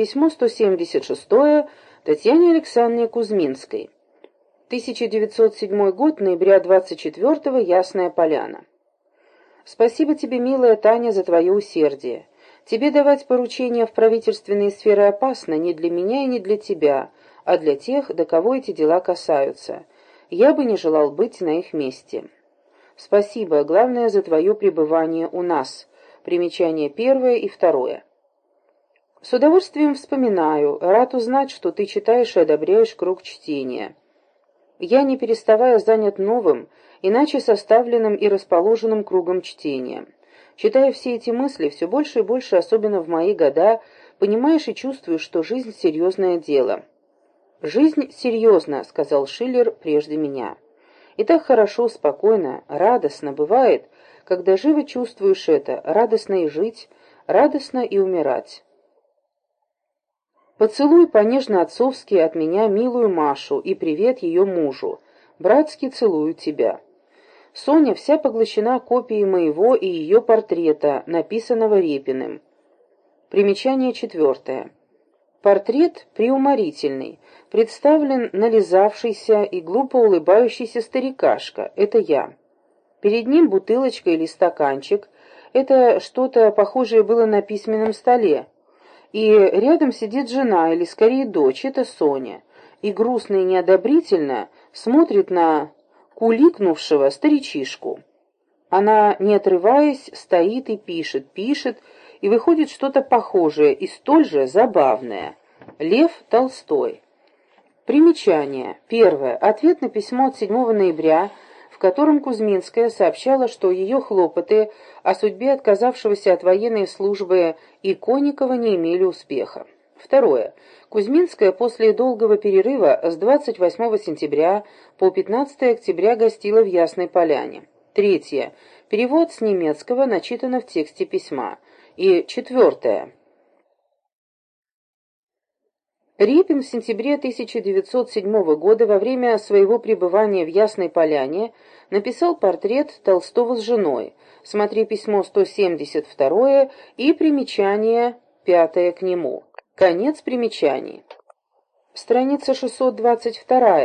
Письмо 176 Татьяне Александровне Кузьминской. 1907 год, ноября 24 Ясная Поляна. Спасибо тебе, милая Таня, за твое усердие. Тебе давать поручения в правительственные сферы опасно не для меня и не для тебя, а для тех, до кого эти дела касаются. Я бы не желал быть на их месте. Спасибо, главное, за твое пребывание у нас. Примечание первое и второе. С удовольствием вспоминаю, рад узнать, что ты читаешь и одобряешь круг чтения. Я, не переставая, занят новым, иначе составленным и расположенным кругом чтения. Читая все эти мысли, все больше и больше, особенно в мои года, понимаешь и чувствуешь, что жизнь — серьезное дело. «Жизнь серьезна», — сказал Шиллер прежде меня. И так хорошо, спокойно, радостно бывает, когда живо чувствуешь это, радостно и жить, радостно и умирать. Поцелуй по-нежно-отцовски от меня милую Машу и привет ее мужу. Братски целую тебя. Соня вся поглощена копией моего и ее портрета, написанного Репиным. Примечание четвертое. Портрет приуморительный, представлен нализавшийся и глупо улыбающийся старикашка. Это я. Перед ним бутылочка или стаканчик. Это что-то похожее было на письменном столе и рядом сидит жена, или скорее дочь, это Соня, и грустно и неодобрительно смотрит на куликнувшего старичишку. Она, не отрываясь, стоит и пишет, пишет, и выходит что-то похожее и столь же забавное. Лев Толстой. Примечание. Первое. Ответ на письмо от 7 ноября котором Кузьминская сообщала, что ее хлопоты о судьбе отказавшегося от военной службы Иконникова не имели успеха. Второе. Кузьминская после долгого перерыва с 28 сентября по 15 октября гостила в Ясной Поляне. Третье. Перевод с немецкого начитано в тексте письма. И четвертое. Репин в сентябре 1907 года во время своего пребывания в Ясной Поляне написал портрет Толстого с женой. Смотри письмо 172 и примечание пятое к нему. Конец примечаний. Страница 622.